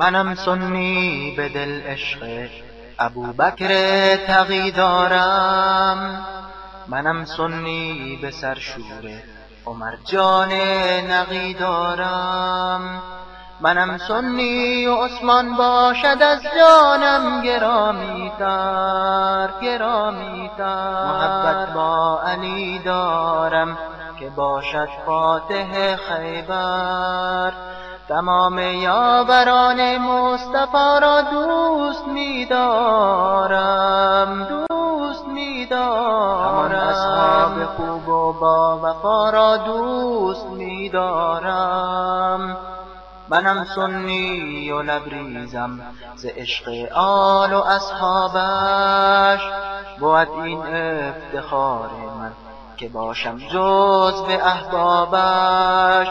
منم سنی به دل عشق ابوبکر تقی دارم. منم سنی به سرشور عمر جان نقی دارم. منم سنی و عثمان باشد از جانم گرامی تر گرامی تر. محبت با علی دارم که باشد فاتح خیبر. تمام یاوران مصطفی را دوست میدارم دوست میدارم. اصحاب خوب و با وفا را دوست میدارم. منم سنی و لبریزم ز عشق آل و اصحابش. بود این افتخار من که باشم جز به احبابش.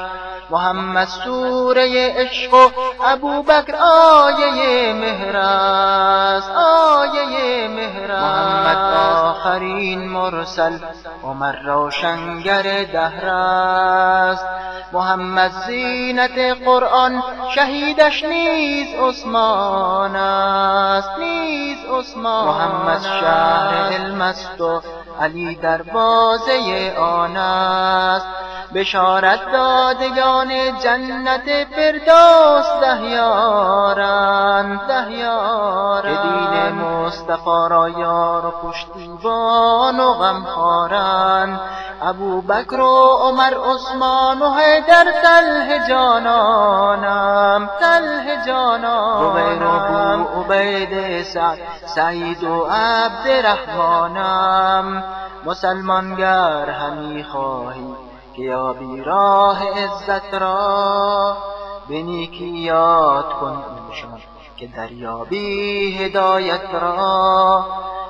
محمد سوره عشق و ابوبکر آیه مهر است آیه مهر محمد آخرین مرسل عمر روشنگر دهر است محمد زینت قرآن شهیدش نیز عثمان است نیز عثمان محمد شهر علم است و علی دروازه آن است. بشارت دادگان جنت فردوس دهیارند دهیارند که دین مصطفی را یار و پشتیبان و غمخوارند ابو بکر و عمر عثمان و حیدر تله جانانم تله جانانم. و بو عبید سعد سعید و عبدالرحمنم مسلمانگر همی خواهی که یابی راه عزت را به نیکی یاد کن که دریابی هدایت را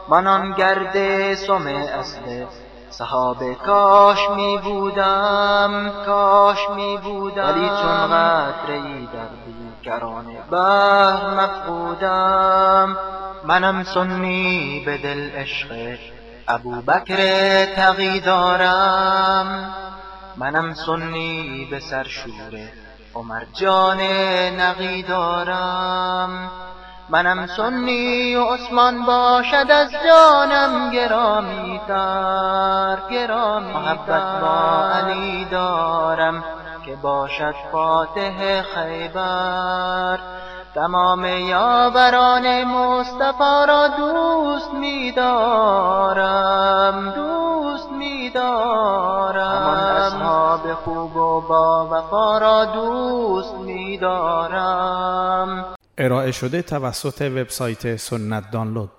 من گرد سم اصل صحابه کاش می بودم کاش می بودم. ولی چون قطره ای در بیکران بحر مفقودم منم سنی به دل عشق ابوبکر تقی دارم. منم سنی به سرشور عمر جان نقی دارم. منم سنی و عثمان باشد از جانم گرامی تر گرامی محبت با علی دارم که باشد فاتح خیبر. تمام یاوران مصطفی را دوست میدارم دوست میدارم. را دوست میدارم. ارائه شده توسط وبسایت سنت دانلود.